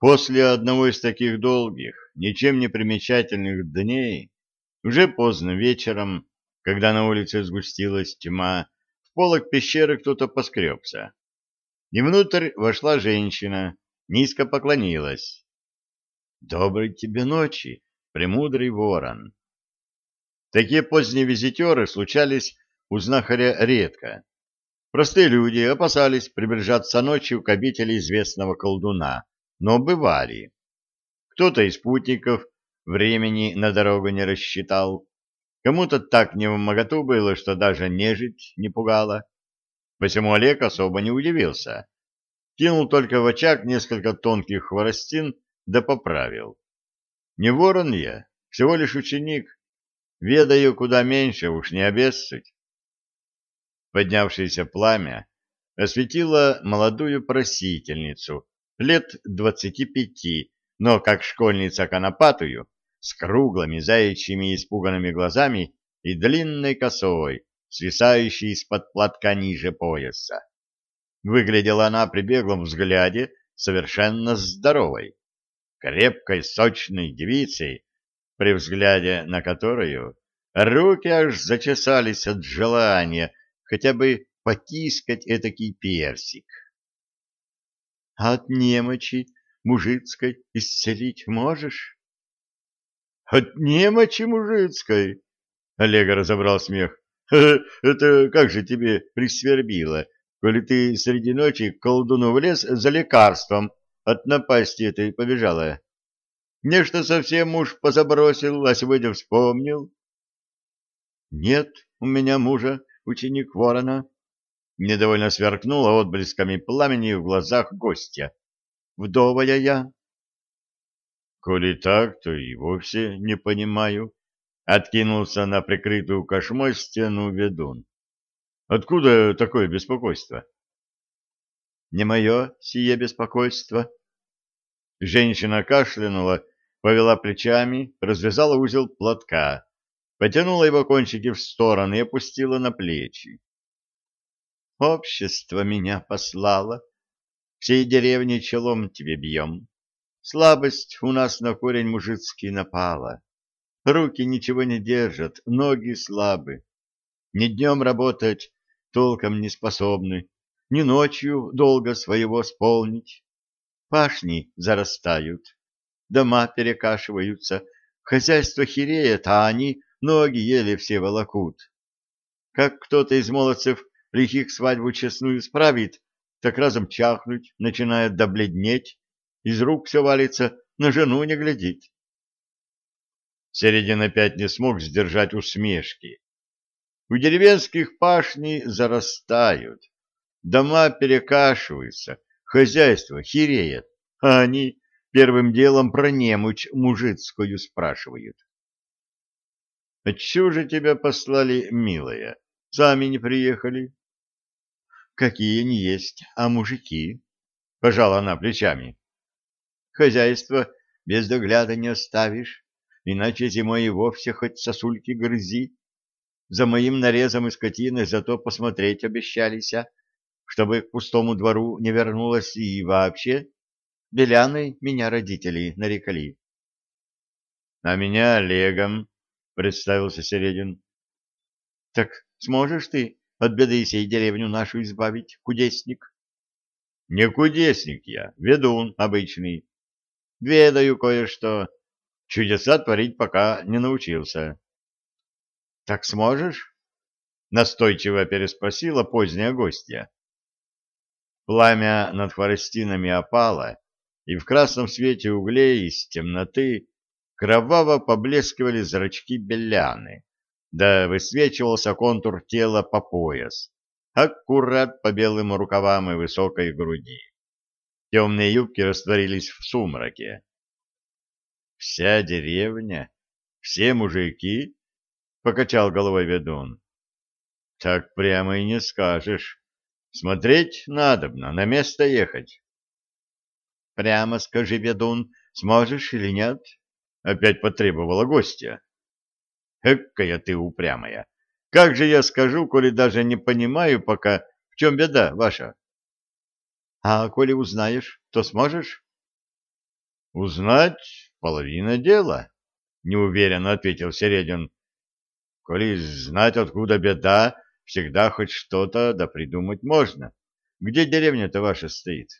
После одного из таких долгих, ничем не примечательных дней, уже поздно вечером, когда на улице сгустилась тьма, в полок пещеры кто-то поскребся. И внутрь вошла женщина, низко поклонилась. «Доброй тебе ночи, премудрый ворон!» Такие поздние визитеры случались у знахаря редко. Простые люди опасались приближаться ночью к обители известного колдуна, но бывали. Кто-то из путников времени на дорогу не рассчитал, кому-то так не в моготу было, что даже нежить не пугала. Посему Олег особо не удивился. Кинул только в очаг несколько тонких хворостин, да поправил. Не ворон я, всего лишь ученик. Ведаю куда меньше, уж не обессудь. Поднявшееся пламя осветило молодую просительницу, лет двадцати пяти, но как школьница конопатую, с круглыми заячьими испуганными глазами и длинной косой, свисающей из-под платка ниже пояса. Выглядела она при беглом взгляде совершенно здоровой, крепкой, сочной девицей, при взгляде на которую руки аж зачесались от желания хотя бы потискать этакий персик от немочи мужицкой исцелить можешь? — От немочи мужицкой? — Олега разобрал смех. — Это как же тебе присвербило, коли ты среди ночи к колдуну в лес за лекарством от напасти этой побежала? Нечто совсем муж позабросил, а сегодня вспомнил. — Нет у меня мужа, ученик ворона, Недовольно сверкнула отблесками пламени в глазах гостя. Вдовая я. Коли так, то и вовсе не понимаю. Откинулся на прикрытую кошмой стену ведун. Откуда такое беспокойство? Не мое сие беспокойство. Женщина кашлянула, повела плечами, развязала узел платка, потянула его кончики в стороны и опустила на плечи. Общество меня послало. Всей деревни челом тебе бьем. Слабость у нас на корень мужицкий напала. Руки ничего не держат, ноги слабы. Ни днем работать толком не способны, ни ночью долго своего сполнить. Пашни зарастают, дома перекашиваются, хозяйство хереет, а они ноги еле все волокут. Как кто-то из молодцев лихих свадьбу честную справит, так разом чахнуть, начинает добледнеть, из рук все валится, на жену не глядит. Середин опять не смог сдержать усмешки. У деревенских пашни зарастают, дома перекашиваются, хозяйство хереет, а они первым делом про немучь мужицкую спрашивают. — Отчего же тебя послали, милая? Сами не приехали? Какие не есть, а мужики, — пожала она плечами. Хозяйство без догляда не оставишь, иначе зимой и вовсе хоть сосульки грызи. За моим нарезом и скотиной зато посмотреть обещались, а, чтобы к пустому двору не вернулась и вообще. Беляной меня родители нарекали. — А меня Олегом, — представился Середин. — Так сможешь ты от беды сей деревню нашу избавить, кудесник? — Не кудесник я, ведун обычный. Ведаю кое-что. Чудеса творить пока не научился. — Так сможешь? — настойчиво переспросила поздняя гостья. Пламя над хворостинами опало, и в красном свете углей из темноты кроваво поблескивали зрачки беляны да высвечивался контур тела по пояс, аккурат по белым рукавам и высокой груди. Темные юбки растворились в сумраке. «Вся деревня? Все мужики?» — покачал головой ведун. «Так прямо и не скажешь. Смотреть надобно, на место ехать». «Прямо скажи, ведун, сможешь или нет?» — опять потребовала гостья. Эккая ты упрямая. Как же я скажу, коли даже не понимаю пока, в чем беда ваша? А коли узнаешь, то сможешь? Узнать половина дела, неуверенно ответил Середин. Коли знать, откуда беда, всегда хоть что-то да придумать можно. Где деревня-то ваша стоит?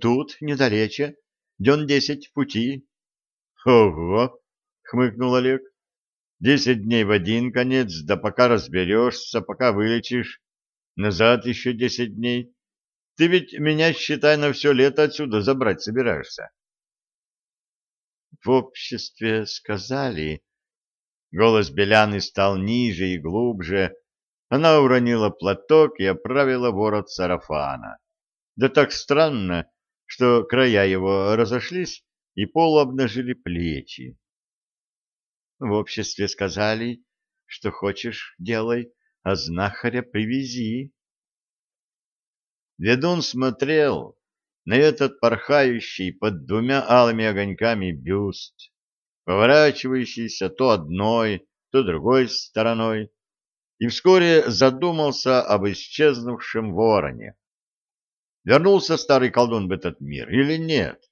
Тут, недалече. Дён десять пути. Ого, хмыкнул Олег. Десять дней в один конец, да пока разберешься, пока вылечишь. Назад еще десять дней. Ты ведь меня, считай, на все лето отсюда забрать собираешься. В обществе сказали... Голос Беляны стал ниже и глубже. Она уронила платок и оправила ворот сарафана. Да так странно, что края его разошлись и полуобнажили плечи. В обществе сказали, что хочешь, делай, а знахаря привези. Ведун смотрел на этот порхающий под двумя алыми огоньками бюст, поворачивающийся то одной, то другой стороной, и вскоре задумался об исчезнувшем вороне. Вернулся старый колдун в этот мир или нет?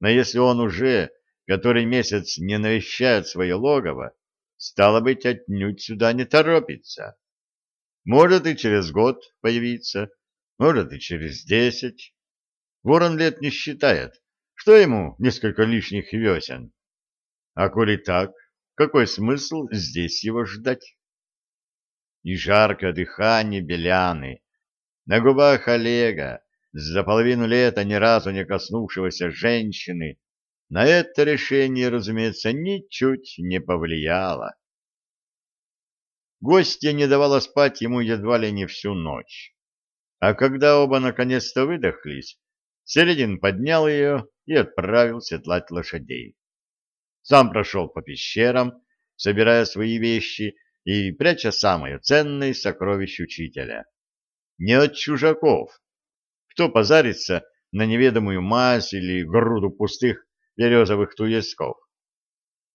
Но если он уже который месяц не навещает свое логово, стало быть, отнюдь сюда не торопится. Может и через год появиться, может и через десять. Ворон лет не считает, что ему несколько лишних весен. А коли так, какой смысл здесь его ждать? И жаркое дыхание Беляны на губах Олега, за половину лета ни разу не коснувшегося женщины, на это решение, разумеется, ничуть не повлияло. Гостья не давала спать ему едва ли не всю ночь. А когда оба наконец-то выдохлись, Середин поднял ее и отправил седлать лошадей. Сам прошел по пещерам, собирая свои вещи и пряча самое ценное сокровище учителя. Не от чужаков. Кто позарится на неведомую мазь или груду пустых березовых туесков.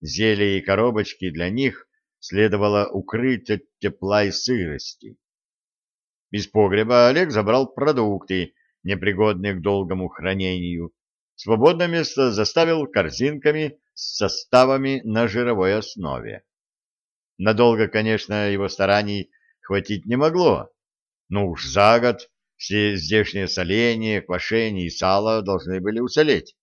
Зелья и коробочки для них следовало укрыть от тепла и сырости. Из погреба Олег забрал продукты, непригодные к долгому хранению. Свободное место заставил корзинками с составами на жировой основе. Надолго, конечно, его стараний хватить не могло, но уж за год все здешние соления, квашение и сало должны были уцелеть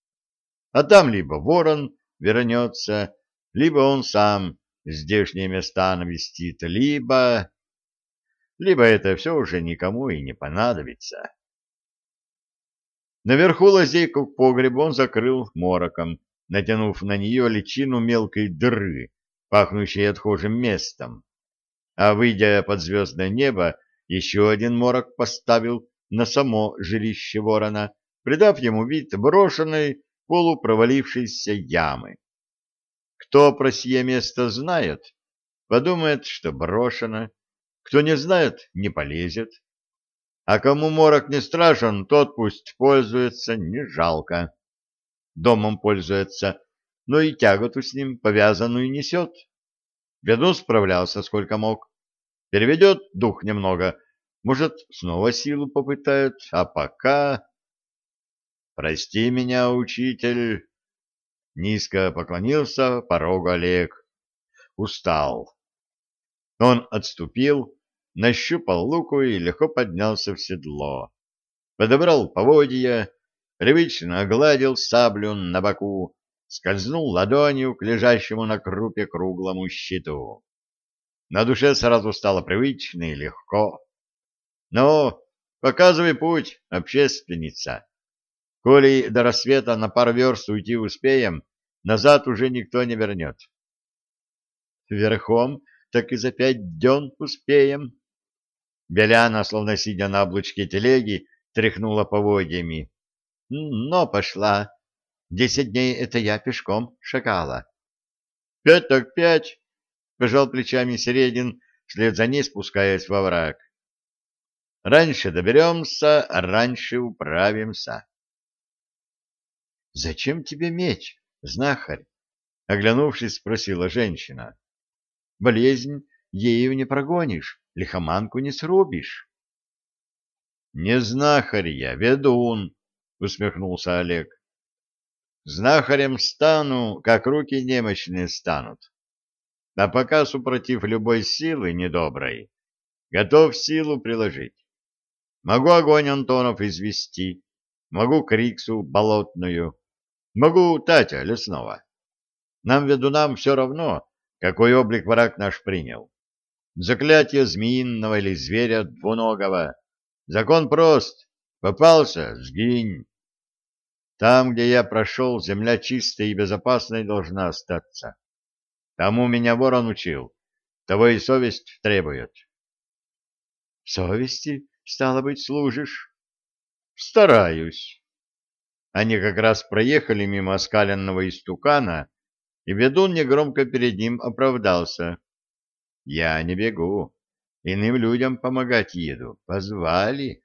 а там либо ворон вернется, либо он сам здешние места навестит, либо... Либо это все уже никому и не понадобится. Наверху лазейку к погребу он закрыл мороком, натянув на нее личину мелкой дыры, пахнущей отхожим местом. А выйдя под звездное небо, еще один морок поставил на само жилище ворона, придав ему вид брошенной полупровалившейся ямы. Кто про сие место знает, подумает, что брошено, кто не знает, не полезет. А кому морок не страшен, тот пусть пользуется, не жалко. Домом пользуется, но и тяготу с ним повязанную несет. Ведун справлялся сколько мог. Переведет дух немного, может, снова силу попытает, а пока... Прости меня, учитель. Низко поклонился порогу Олег. Устал. Он отступил, нащупал луку и легко поднялся в седло. Подобрал поводья, привычно огладил саблю на боку, скользнул ладонью к лежащему на крупе круглому щиту. На душе сразу стало привычно и легко. «Ну, показывай путь, общественница!» Коли до рассвета на пару верст уйти успеем, назад уже никто не вернет. Верхом так и за пять дён успеем. Беляна, словно сидя на облучке телеги, тряхнула поводьями. Но пошла. Десять дней это я пешком шагала. Пять так пять, пожал плечами Середин, вслед за ней спускаясь во враг. Раньше доберемся, раньше управимся. — Зачем тебе меч, знахарь? — оглянувшись, спросила женщина. — Болезнь ею не прогонишь, лихоманку не срубишь. — Не знахарь я, ведун, — усмехнулся Олег. Знахарем стану, как руки немощные станут. А пока, супротив любой силы недоброй, готов силу приложить. Могу огонь Антонов извести, могу Криксу болотную, могу Татя лесного. Нам, ведунам, все равно, какой облик враг наш принял. Заклятие змеиного или зверя двуногого. Закон прост. Попался — сгинь. Там, где я прошел, земля чистая и безопасной должна остаться. Тому меня ворон учил, того и совесть требует. — Совести, стало быть, служишь? — Стараюсь. Они как раз проехали мимо оскаленного истукана, и ведун негромко перед ним оправдался. — Я не бегу, иным людям помогать еду. Позвали.